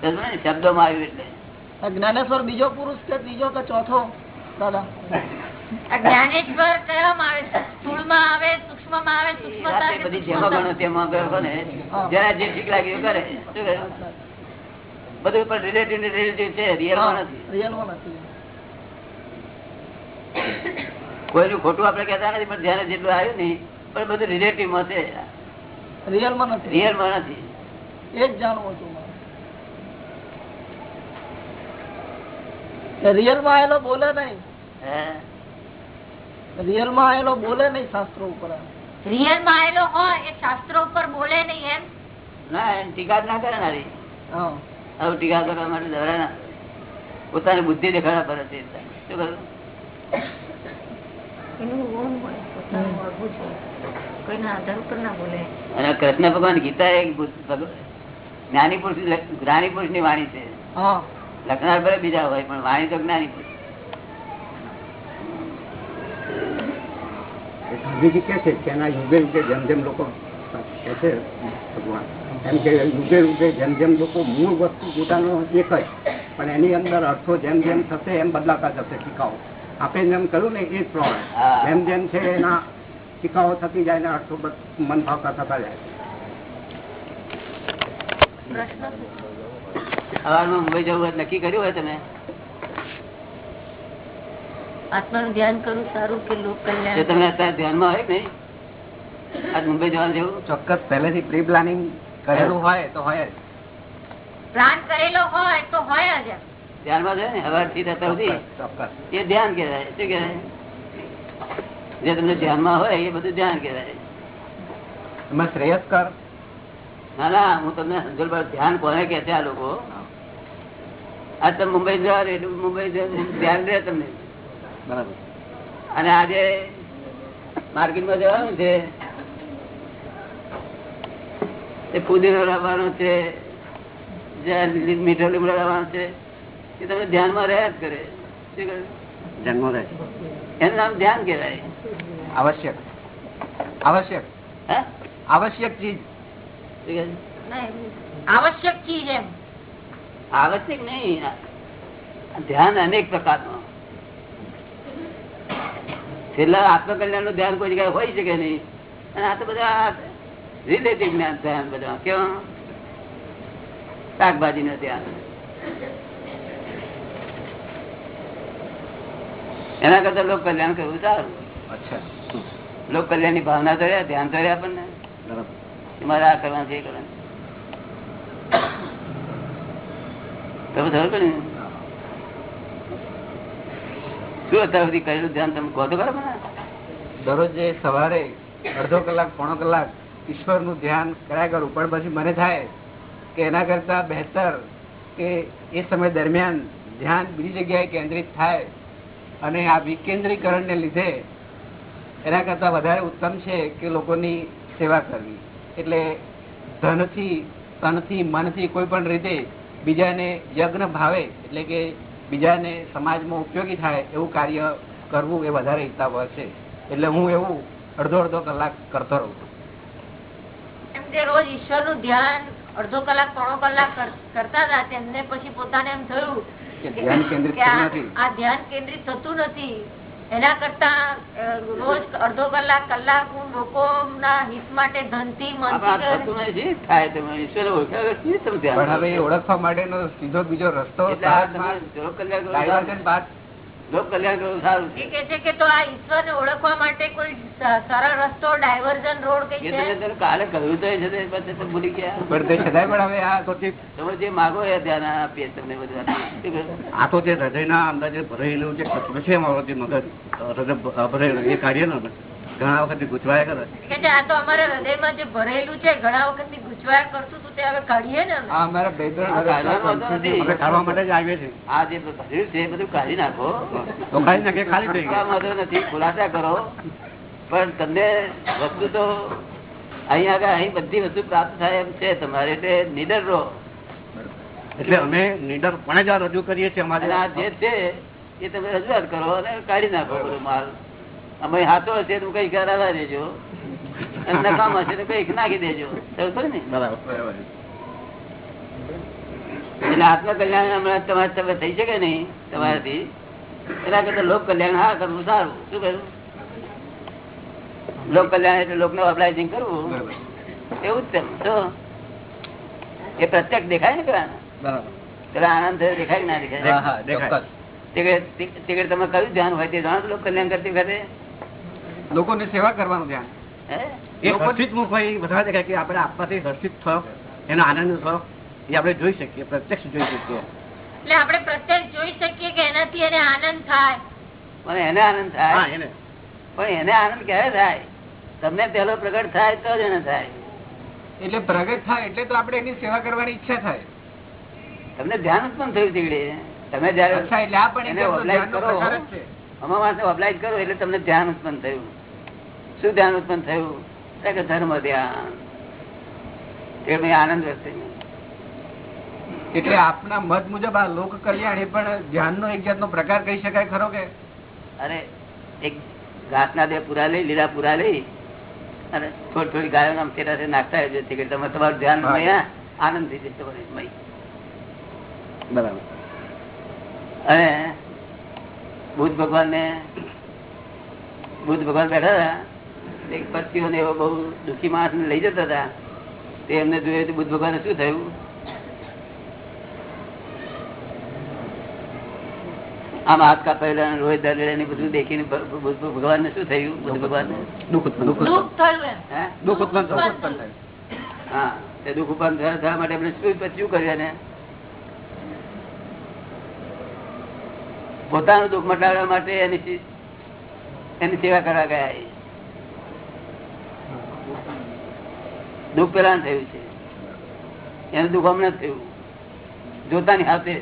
શબ્દો માં શબ્દોમાં આવ્યું એટલે. જ્ઞાનેશ્વર બીજો પુરુષ કે ત્રીજો કે ચોથો? દાદા. જ્ઞાનેશ્વર કહેવામાં આવે છે? સ્થૂળમાં આવે સૂક્ષ્મમાં આવે એ સૂક્ષ્મતા રાતે કે બધી જેમાં ગણો તેમાં ગયો ને જરા જે ઠીક લાગ્યું કરે શું કહ્યું? બધું પણ રિલેટિવ રિલેટિવ છે રિયલમાં નથી. રિયલમાં નથી. કોઈનું ખોટું આપણે કહેતા નથી પણ ધ્યાને જેટલું આવ્યું ને પણ બધું રિલેટિવમાં છે. રિયલમાં નથી. રિયલમાં નથી. એ જ જાણવું હતું. મારે માં આવેલો બોલે નહીં. રિયલમાં આવેલો બોલે નહીં શાસ્ત્રો ઉપર રિયલમાં આવેલો હોય એ શાસ્ત્રો ઉપર બોલે નહીં એમ? ના ટીકા ના કરે ને હવે ટીકા કરવા માટે દોરા પોતાની બુદ્ધિ દેખાડા શું કરું ના બોલે. અને કૃષ્ણ ભગવાન ગીતા એક જ્ઞાની પુરુષ જ્ઞાની પુરુષની વાણી છે. હા. લખનાર ભલે બીજા હોય પણ વાણી તો જ્ઞાની ગાંધીજી કે છે કે એના યુગે યુગે જેમ જેમ લોકો કહે છે ભગવાન એમ કે યુગે યુગે જેમ જેમ લોકો મૂળ વસ્તુ પોતાનો એક જ પણ એની અંદર અર્થો જેમ જેમ થશે એમ બદલાતા જશે ટીકાઓ આપણે જેમ કહ્યું ને એ જ પ્રમાણે. જેમ જેમ છે એના ટીકાઓ થતી જાય ને અર્થો મન ભાવતા થતા જાય. પ્રશ્ન? સવારમાં મુંબઈ જવું નક્કી કર્યું હોય તમે? આત્માનું ધ્યાન કરવું સારું કે લોક કલ્યાણ? તમે અત્યારે ધ્યાનમાં હોય નહીં? આજ મુંબઈ જવાનું જેવું ચોક્કસ પહેલેથી પ્રી પ્લાનિંગ કરેલું હોય તો હોય પ્લાન કરેલો હોય તો હોય જ. ધ્યાનમાં છે ને? હવારથી અત્યાર સુધી? એ ધ્યાન કહેવાય. શું કહેવાય? જે તમને ધ્યાનમાં હોય એ બધું ધ્યાન કહેવાય. એમાં શ્રેયસ્કર. ના ના હું તમને સમજણ ધ્યાન કોને કે છે આ લોકો? આજ તમે મુંબઈ જવા દે મુંબઈ ધ્યાન રહે તમને. બરાબર. અને આજે માર્કેટમાં જવાનું છે. તે પુદીનો લાવવાનો છે. મીઠો લીમડો લાવવાનો છે. એ તમે ધ્યાનમાં રહ્યા જ કરે. શું કરે જન્મ રહે એનું નામ ધ્યાન કહેવાય. આવશ્યક. આવશ્યક. હે? આવશ્યક ચીજ? આવશ્યક ચીજ એમ. આવશ્યક નહીં? ધ્યાન અનેક પ્રકારનું. છેલ્લા આત્મકલ્યાણનું ધ્યાન કોઈ જગ્યાએ હોય શકે નહીં? અને આ તો બધા રિલેટિવ જ્ઞાન ધ્યાન બધા. કેવા? શાકભાજી નું ધ્યાન. એના કરતા લોક કલ્યાણ કરવું સારું. અચ્છા. લોક કલ્યાણની ભાવના તો રહ્યા ધ્યાન તો રહ્યા આપણને. મારે આ કરવાનું છે કરવાનું. તમે ખબર પડી શું અત્યાર સુધી કહેલું ધ્યાન તમે કહો તો ખરા દરરોજ સવારે અડધો કલાક, પોણો કલાક ઈશ્વરનું ધ્યાન કર્યા કરું, પણ પછી મને થાય કે એના કરતા બહેતર કે એ સમય દરમિયાન ધ્યાન બીજી જગ્યાએ કેન્દ્રિત થાય અને આ વિકેન્દ્રીકરણને લીધે એના કરતા વધારે ઉત્તમ છે કે લોકોની સેવા કરવી. એટલે ધનથી, તનથી, મનથી કોઈ પણ રીતે બીજાને યજ્ઞ ભાવે એટલે કે બીજાને સમાજમાં ઉપયોગી થાય એવું કાર્ય કરવું એ વધારે હિતાવહ છે. એટલે હું એવું અડધો અડધો કલાક કરતો રહું છું. રોજ ઈશ્વરનું ધ્યાન અડધો કલાક પોણો કલાક કરતા હતા. તેમને પછી પોતાને એમ થયું કે ધ્યાન કેન્દ્રિત. આ ધ્યાન કેન્દ્રિત થતું નથી. એના કરતા રોજ અડધો કલાક કલાક હું લોકોના હિત માટે ધનથી? ઓળખવા માટેનો સીધો બીજો રસ્તો કલાક તમે લોક કલ્યાણ કરવું સારું. બાદ લોક કલ્યાણ કરવું સારું એ છે કે કે તો આ ઈશ્વરને ઓળખવા માટે કોઈ સરળ રસ્તો ડાયવર્ઝન રોડ કઈ છે? કાલે કહ્યું તો છે તે પછી તમે ભૂલી ગયા. પણ તે હવે આ તમે જે માગો એ ધ્યાન આપીએ તમને બધું આ તો જે હૃદયના અંદર જે ભરેલું જે તત્વ છે મારો જે મગજ હૃદય ભરેલું એ કાર્ય ને ઘણા વખત ગુચવાયા કરો. એટલે આ તો અમારા હૃદયમાં જે ભરેલું છે ઘણા વખતથી ગુચવાયા કરશું તો તે હવે કાઢીએ ને હા અમારા બે ત્રણ કાઢવા માટે જ આવીએ છીએ. આ જે ભર્યું છે એ બધું કાઢી નાખો. તો કાઢી નાખે ખાલી થઈ ગયા. વાંધો નથી ખુલાસા કરો. પણ તમને વસ્તુ તો અહીં આગળ અહીં બધી વસ્તુ પ્રાપ્ત થાય એમ છે તમારે એટલે નીડર રહો. એટલે અમે નીડર પણ જ આ રજૂ કરીએ છીએ અમારે. આ જે છે એ તમે રજૂઆત કરો અને કાઢી નાખો બધો માલ. અમે હાથો હશે તો કંઈક કરાવવા દેજો નકામ હશે તો કંઈક નાખી દેજો. ને? બરાબર. એટલે આત્મકલ્યાણ હમણાં તમારે તમે થઈ શકે નહીં તમારાથી. એના કરતા લોક કલ્યાણ હા કરવું સારું. શું કરવું લોક કલ્યાણ એટલે લોકને ઓબ્લાઇઝિંગ કરવું? એવું જ તો એ પ્રત્યક્ષ દેખાય ને પેલા પેલા આનંદ થયો દેખાય ના દેખાય? તમે કયું ધ્યાન હોય તે જાણો લોક કલ્યાણ કરતી વખતે? લોકોની સેવા કરવાનું ધ્યાન. એ હર્ષિત મુખ હોય બધા વધારે કે આપણે આપવાથી હર્ષિત થયો એનો આનંદ થયો એ આપણે જોઈ શકીએ પ્રત્યક્ષ જોઈ શકીએ. એટલે આપણે પ્રત્યક્ષ જોઈ શકીએ કે એનાથી એને આનંદ થાય. પણ એને આનંદ થાય. પણ એને આનંદ ક્યારે થાય? તમને પેલો પ્રગટ થાય તો જ એને થાય. એટલે પ્રગટ થાય એટલે તો આપણે એની સેવા કરવાની ઈચ્છા થાય. તમને ધ્યાન ઉત્પન્ન થયું તીકડે તમે જયારે અમારા અપ્લાય કરો એટલે તમને ધ્યાન ઉત્પન્ન થયું. શું ધ્યાન ઉત્પન્ન થયું કે ધર્મ ધ્યાન. એ આનંદ વસ્તુ એટલે આપના મત મુજબ આ લોક કલ્યાણ એ પણ ધ્યાનનો એક જાતનો પ્રકાર કહી શકાય ખરો કે? અરે એક ઘાસના બે પૂરા લઈ લીલા પૂરા લઈ અને થોડી થોડી ગાયો નામ ફેરા નાખતા હોય છે કે તમે તમારું ધ્યાન આનંદ થઈ જશે બરાબર. અને બુદ્ધ ભગવાન ને બુદ્ધ ભગવાન બેઠા હતા એક ને એવો બહુ દુઃખી માણસ લઈ જતા હતા. તે એમને જોયું બુદ્ધ ભગવાન શું થયું? આમ હાથ કાપેલા રોહિત દરેલા બધું દેખીને બુદ્ધ ભગવાન ને શું થયું? બુદ્ધ ભગવાન દુઃખ ઉત્પન્ન દુઃખ થયું. હે? દુઃખ ઉત્પન્ન થયું. હા તે દુઃખ ઉત્પન્ન થયા થયા માટે આપણે શું શું કર્યું ને પોતાનું દુઃખ મટાડવા માટે એની એની સેવા કરવા ગયા દુઃખ પેલા થયું છે. એનું દુઃખ હમણાં થયું. જોતાની હાથે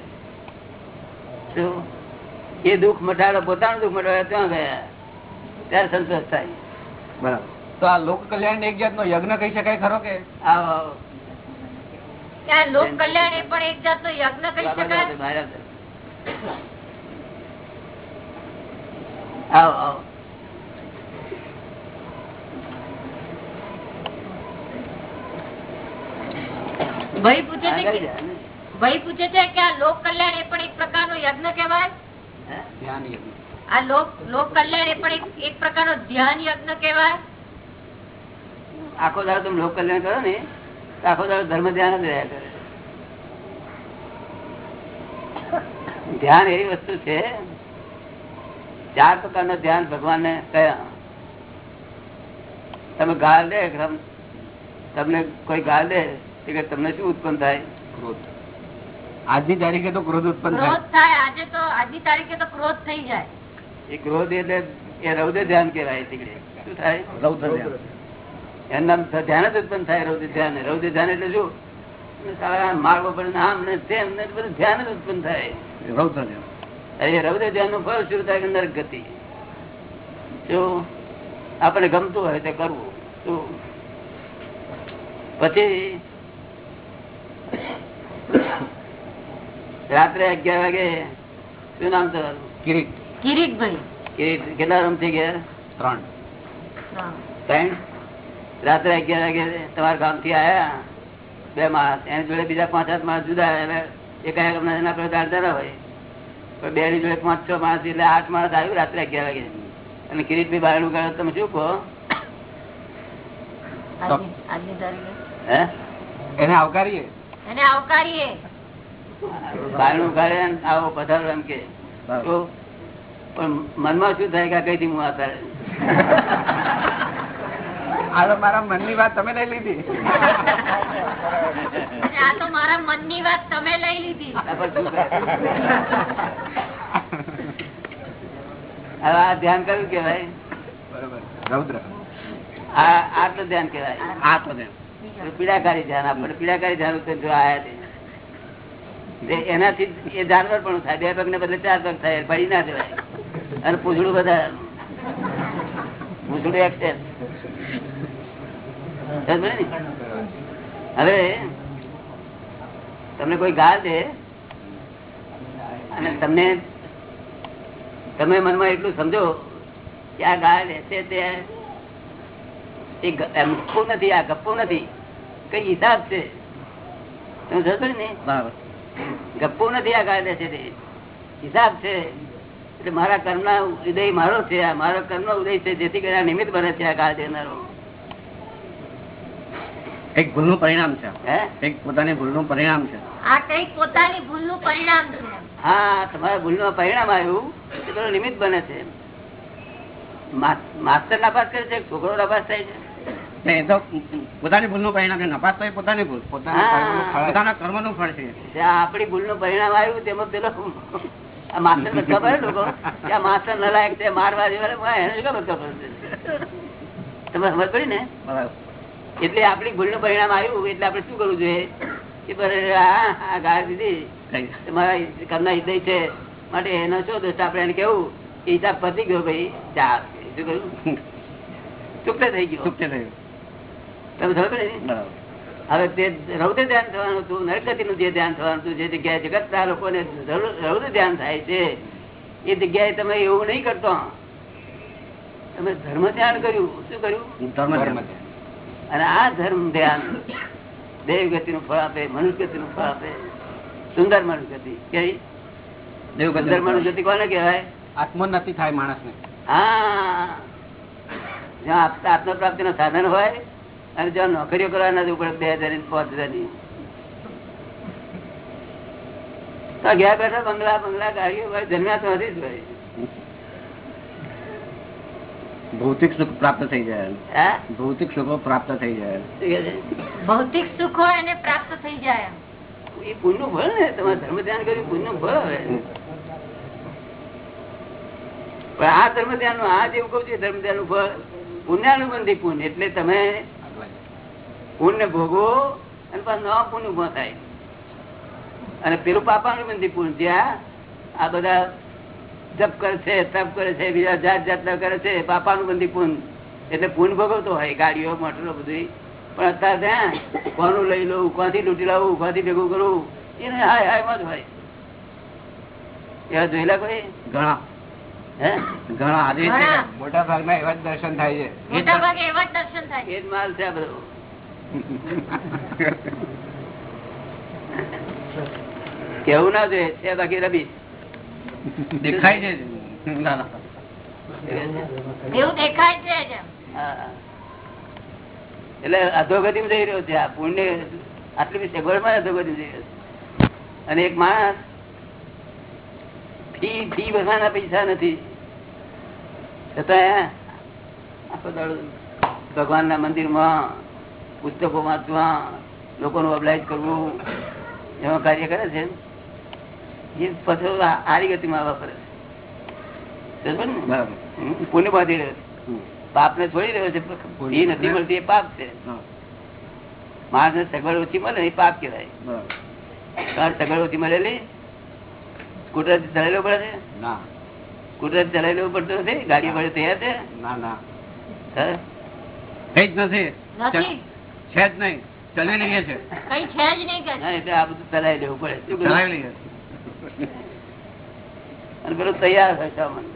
એ દુઃખ મટાડો પોતાનું દુઃખ મટાડો ત્યાં ગયા? ત્યારે સંતોષ થાય. બરાબર. તો આ લોક કલ્યાણ એક જાત નો યજ્ઞ કહી શકાય ખરો કે? લોક કલ્યાણ એ પણ એક યજ્ઞ કહી શકાય. આવો આવો. ભાઈ પૂછે છે કે ને. આ લોક કલ્યાણ એ પણ એક પ્રકારનો યજ્ઞ કહેવાય? ધ્યાન આ લોક લોક કલ્યાણ એ પણ એક- પ્રકારનો ધ્યાન યજ્ઞ કહેવાય? આખો દાડો તમે લોક કલ્યાણ કરો ને તો આખો દાડો ધર્મ ધ્યાન જ રહ્યા કરે. ધ્યાન એવી વસ્તુ છે ચાર પ્રકારના ધ્યાન ભગવાને કયા? તમે ગાળ દે તમ- તમને કોઈ ગાળ દે? કે તમને શું ઉત્પન્ન થાય? ક્રોધ. આજની તારીખે તો ક્રોધ ઉત્પન્ન થાય. આજે તો આજની તારીખે તો ક્રોધ થઈ જાય. એ ક્રોધ એટલે એ રૌદ્ર ધ્યાન કહેવાય તીકડે શું થાય? રૌદ્ર ધ્યાન. એનું ધ્યાન જ ઉત્પન્ન થાય રૌદ્ર ધ્યાન. રૌદ્ર ધ્યાન એટલે શું? માર્ગો પર ને ને તેમ ને બધું ધ્યાન જ ઉત્પન્ન થાય. રૌદ્ર ધ્યાન. અરે રૌદ્ર ધ્યાનનું ફળ શું થાય? નરક ગતિ. શું આપણે ગમતું હોય તે કરવું. શું પછી રાત્રે અગિયાર વાગે શું નામ તમારું કિરીટ. કિરીટભાઈ. કિરીટ કેટલા રૂમ થઈ ગયા? ત્રણ. ત્રણ. રાત્રે અગિયાર વાગે તમારા ગામથી આયા? બે માણસ એની જોડે બીજા પાંચ સાત માણસ જુદા એટલે એક એના પર ગાળતા હોય. પણ બે ની જોડે પાંચ છ માણસ એટલે આઠ માણસ આવ્યું રાત્રે અગિયાર વાગે. અને કિરીટભાઈ બારણું ગાળો તમે શું કહો? આજની આજની તારીખે હે? એને આવકારીએ? એને આવકારીએ. બારણું ગાળે આવો પધારો એમ કે. પણ મનમાં શું થાય કે કઈ કઈથી હું આ મારા મનની વાત તમે લઈ લીધી. આ તો મારા મનની વાત તમે લઈ લીધી. આ પર શું કરે? હવે આ ધ્યાન કર્યું કેવાય? બરોબર. રૌદ્ર. આ આ તો ધ્યાન કેવાય. આ તો ધ્યાન. પીડાકારી ધ્યાન આપણને પીડાકારી ધ્યાન ઉત્તર આયા એનાથી એ જાનવર પણ થાય, બે પગ બદલે ચાર પગ થાય પડી ના જવાય. અને પૂછડું બધા. પૂછડું એક્સેસ હવે તમને કોઈ ગાળ દે અને તમને તમે મનમાં એટલું સમજો કે આ ગાળ રહેશે છે તે એ નથી આ ગપ્પુ નથી. કઈ હિસાબ છે? તમે જોશો ને? બરાબર. ગપ્પુ નથી આ કાયદા છે હિસાબ છે. એટલે મારા કર્મના ઉદય મારો છે આ મારો કર્મનો ઉદય છે જેથી કરીને નિમિત્ત બને છે આ કાળ દેનારો એક ભૂલનું પરિણામ છે. હે? એક પોતાની ભૂલનું પરિણામ છે. આ કંઈક પોતાની ભૂલનું પરિણામ છે. હા તમારા ભૂલનું પરિણામ આવ્યું એ પેલો નિમિત્ત બને છે. મા- માસ્ટર નાપાસ કરે છે છોકરો નાપાસ થાય છે? એ તો પોતાની ભૂલનું પરિણામ છે. નપાસ તો એ પોતાની ભૂલ. પોતાના કર્મનું ફળ- છે. જે ભૂલનું પરિણામ આવ્યું તેમાં પેલો માસ્ટર ને ખબર હે લોકો? આ માસ્ટર નલાયક છે મારવા જેવા એને શું તમે ખબર પડી ને? એટલે આપણી ભૂલનું પરિણામ આવ્યું એટલે આપણે શું કરવું જોઈએ? કે આ આ દીધી. મારા ઘરના હિદય છે માટે એનો શું દોસ્ત આપણે એને કેવું? હિસાબ પતી ગયો ભાઈ. ચા શું કહ્યું [LAUGHS] ચૂકતે થઈ ગયો. ચૂકતે થયું તમે હવે તે રૌદ્ર ધ્યાન થવાનું હતું નરગતિ નું જે ધ્યાન થવાનું હતું જે જગ્યાએ જગત ના લોકોને રૌદ્ર ધ્યાન થાય છે એ જગ્યાએ તમે એવું નહીં કરતો. તમે ધર્મ ધ્યાન કર્યું. શું કર્યું? ધર્મ ધર્મ અને આ ધર્મ ધ્યાન દેવ ગતિ નું ફળ આપે મનુષ્ય ગતિ નું ફળ આપે. સુંદર મનુષ્ય ગતિ કેવી સુંદર મનુષ્ય ગતિ કોને કહેવાય? આત્મોન્નતિ થાય માણસ ને હા. જ્યાં આત્મ- આત્મ પ્રાપ્તિ નું સાધન હોય અને જો નોકરીઓ કરવા નથી ઉપર બે હજાર પાંચ હજારની તો ઘેર બેઠા બંગલા બંગલા ગાડીઓ ભાઈ જન્મ્યા તો નથી જ ભાઈ. ભૌતિક સુખ પ્રાપ્ત થઈ જાય. ભૌતિક સુખો પ્રાપ્ત થઈ જાય? ભૌતિક સુખો એને પ્રાપ્ત થઈ જાય. એ પુણ્યનું ફળ ને તમારે ધર્મ ધ્યાન કર્યું પુણ્યનું ફળ હવે. પણ આ ધર્મ ધ્યાનનું આ જેવું કહું છું ધર્મ ધ્યાનનું ફળ પુણ્યાનુબંધી પુણ્ય. એટલે તમે પુણ્ય ભોગવો અને પાછું નવા પુણ્ય ઊભો થાય. અને પેલું પાપાનુબંધી પુણ્ય જ્યાં આ બધા જપ કરે છે તપ કરે છે બીજા જાત જાતના કરે છે પાપાનુબંધી પુણ્ય એટલે પુણ્ય ભોગવતો હોય ગાડીઓ મોટરો બધું પણ અત્યારે ત્યાં કોનું લઈ લઉં કોથી લૂંટી લાવું કોથી ભેગું કરવું એને હાય હાયમાં જ હોય. એવા જોયેલા કોઈ? ઘણા. હે? ઘણા. મોટા ભાગના એવા જ દર્શન થાય છે. મોટા ભાગે એવા જ દર્શન થાય એ જ માલ છે આ બધો. કેવું ના જોઈએ છે બાકી રબી. દેખાય છે ના, ના. એટલે અધોગતિ જઈ રહ્યો છે આ પુણ્ય. આટલી બધી સગવડમાં અધોગતિ જઈ રહ્યો છે. અને એક માણસ ફી ફી બધાના પૈસા નથી. છતાં આખો દાડો ભગવાનના મંદિરમાં પુસ્તકો વાંચવા લોકોનું અબલાઇજ કરવું એવા કાર્ય કરે છે? એ પછી આરી ગતિમાં વાપરે છે? પુણ્ય બાંધી રહ્યો છે. પાપ ને છોડી રહ્યો છે. એ નથી મળતી એ પાપ છે. માણસ ને સગવડ ઓછી મળે એ પાપ કહેવાય. સગવડ ઓછી મળેલી સ્કૂટરથી ચલાવી લેવું પડે છે? ના. સ્કૂટરથી ચલાવી લેવું પડતું નથી? ગાડી પડે તૈયાર છે? ના ના. હા? કઈ જ નથી. નથી? છે જ નહીં. ચલી નહીં છે. કઈ છે જ નહીં એટલે આ બધું ચલાવી દેવું પડે. ચલાવી લઈએ. અને પેલું તૈયાર હોય સામાન.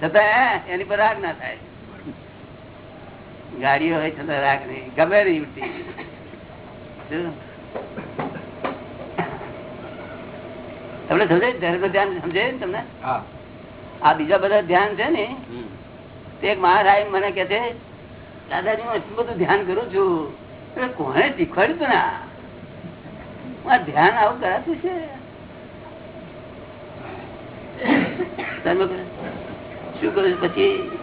છતાં એની પર રાગ ના થાય. ગાડીઓ હોય છતાં રાગ નહીં. ગમે નહીં ઉઠતી તમને સમજે ધર્મ ધ્યાન સમજે ને તમને? આ બીજા બધા ધ્યાન છે ને તે એક મહારાજ મને કે છે દાદાજી હું એટલું બધું ધ્યાન કરું છું. કોને શીખવાડ્યું ને ધ્યાન આવું કરાતું છે? શું કરું પછી?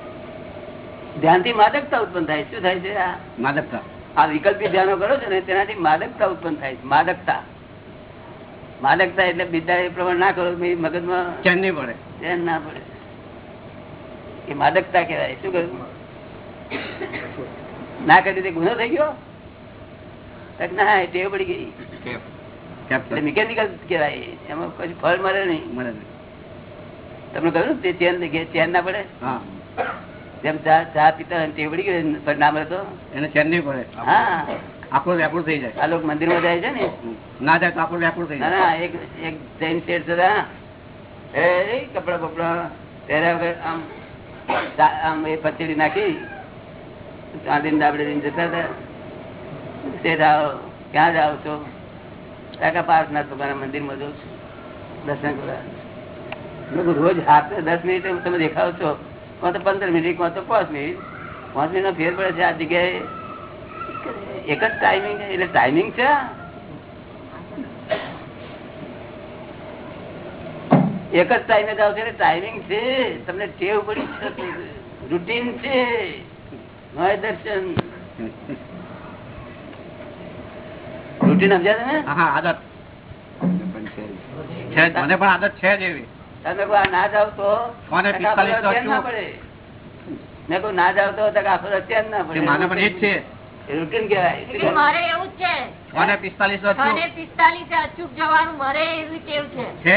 ધ્યાનથી માદકતા ઉત્પન્ન થાય. શું થાય છે આ? માદકતા. આ વિકલ્પી ધ્યાનો કરો છો ને તેનાથી માદકતા ઉત્પન્ન થાય છે. માદકતા. માદકતા એટલે બીજા એ પ્રમાણે ના કરો મગજમાં ચેન નહીં પડે. ચેન ના પડે. એ માદકતા કહેવાય. શું કહ્યું? ના કરી ગુનો થઈ ગયો? ના ટેવ પડી ગઈ. કેપ. એટલે કેપ્ટન. મિકેનિકલ કહેવાય. એમાં પછી ફળ મળે નહીં. મળે તમને કહ્યું તે ચેન ચેન ના પડે? જેમ ચા ચા પીતા હોય ટેવ પડી ગઈ પણ ના મળે તો એને ચેન નહીં પડે. હા. આપણું વ્યાકુળ થઈ જાય. આ લોકો મંદિરમાં જાય છે ને? ના જાય તો આપણું વ્યાકુળ થઈ જાય. એક એક જૈન શેઠ હતા એ કપડા બપડા પહેર્યા વગર આમ આમ એ પચડી નાખી. ચાંદી દાબડે જતા હતા. શેઠ જાઓ, ક્યાં જાઓ છો? કાકા પાર્થનાથ ભગવાન મંદિરમાં જાઉં છું? દર્શન કરવા રોજ હાથ દસ મિનિટ તમે દેખાવ છો. કોણ તો પંદર મિનિટ, કોણ તો પાંચ મિનિટ. પાંચ મિનિટ નો ફેર પડે છે આ જગ્યાએ. એક જ ટાઈમિંગ એટલે ટાઈમિંગ છે? એક જ ટાઈમે જાવ છો, એટલે ટાઈમિંગ છે. તમને ટેવ પડી છે રૂટીન છે. દર્શન રૂટીન સમજ્યા ને હા, હા આદત. છે મને પણ આદત છે જ એવી. તમે કોઈ ના જાવ તો? કોને ટકા આખો 45 દિવસ ધ્યાન ના શું? પડે. મેં કોઈ ના જાવ તો આખો દિવસ ના પડે. મને પણ એ જ છે. રૂટીન એટલે મારે એવું જ છે. છ પિસ્તાલીસ પિસ્તાલીસ અચૂક જવાનું મારે એવી ટેવ છે. છે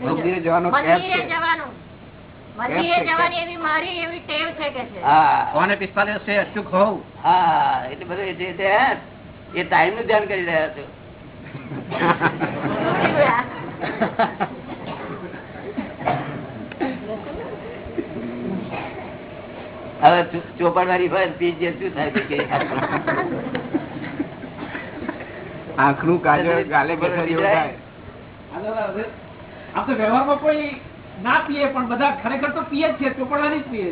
મંદિરે જવાનો મંદિરે જવાનું. મંદિરે જવાની એવી મારી એવી ટેવ છે કે છે. હા. છ પિસ્તાલીસ છે અચૂક હોવું હા એટલે બધું એ ટાઈમનું ધ્યાન કરી રહ્યા છો. હવે ચોપડ વાળી હોય પી જે શું થાય છે કે આંખનું કાજળ ગાલે આમ તો વ્યવહારમાં કોઈ ના પીએ પણ બધા ખરેખર તો પીએ જ છે ચોપડવાની જ પીએ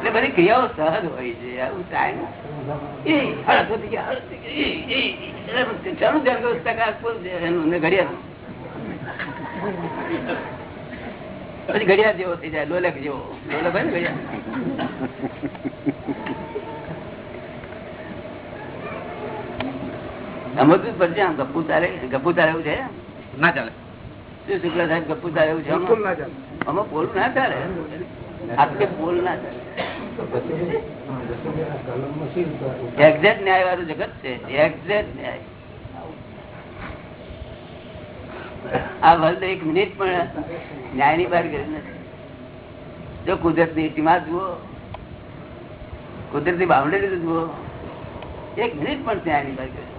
એટલે બધી ક્રિયાઓ સહજ હોય છે આવું ટાઈમ એ થઈ ગયા, ઘડિયાળ. પછી ઘડિયાળ જેવો થઈ જાય લોલક જેવો. લોલક હોય ને ઘડિયાળ? સમજવું જ પડશે આમ ગપ્પુ તારે ગપ્પુ તારે એવું છે? ના ચાલે. શું શુક્લા સાહેબ ગપ્પુ તારે એવું છે અમુક બોલ ના ચાલે. જગત છે. એક્ઝેક્ટ ન્યાય. આ એક મિનિટ પણ ન્યાયની બહાર ગયું નથી. જો કુદરતની સીમા જુઓ, કુદરતી બાઉન્ડરી જુઓ, એક મિનિટ પણ ન્યાયની બહાર ગયું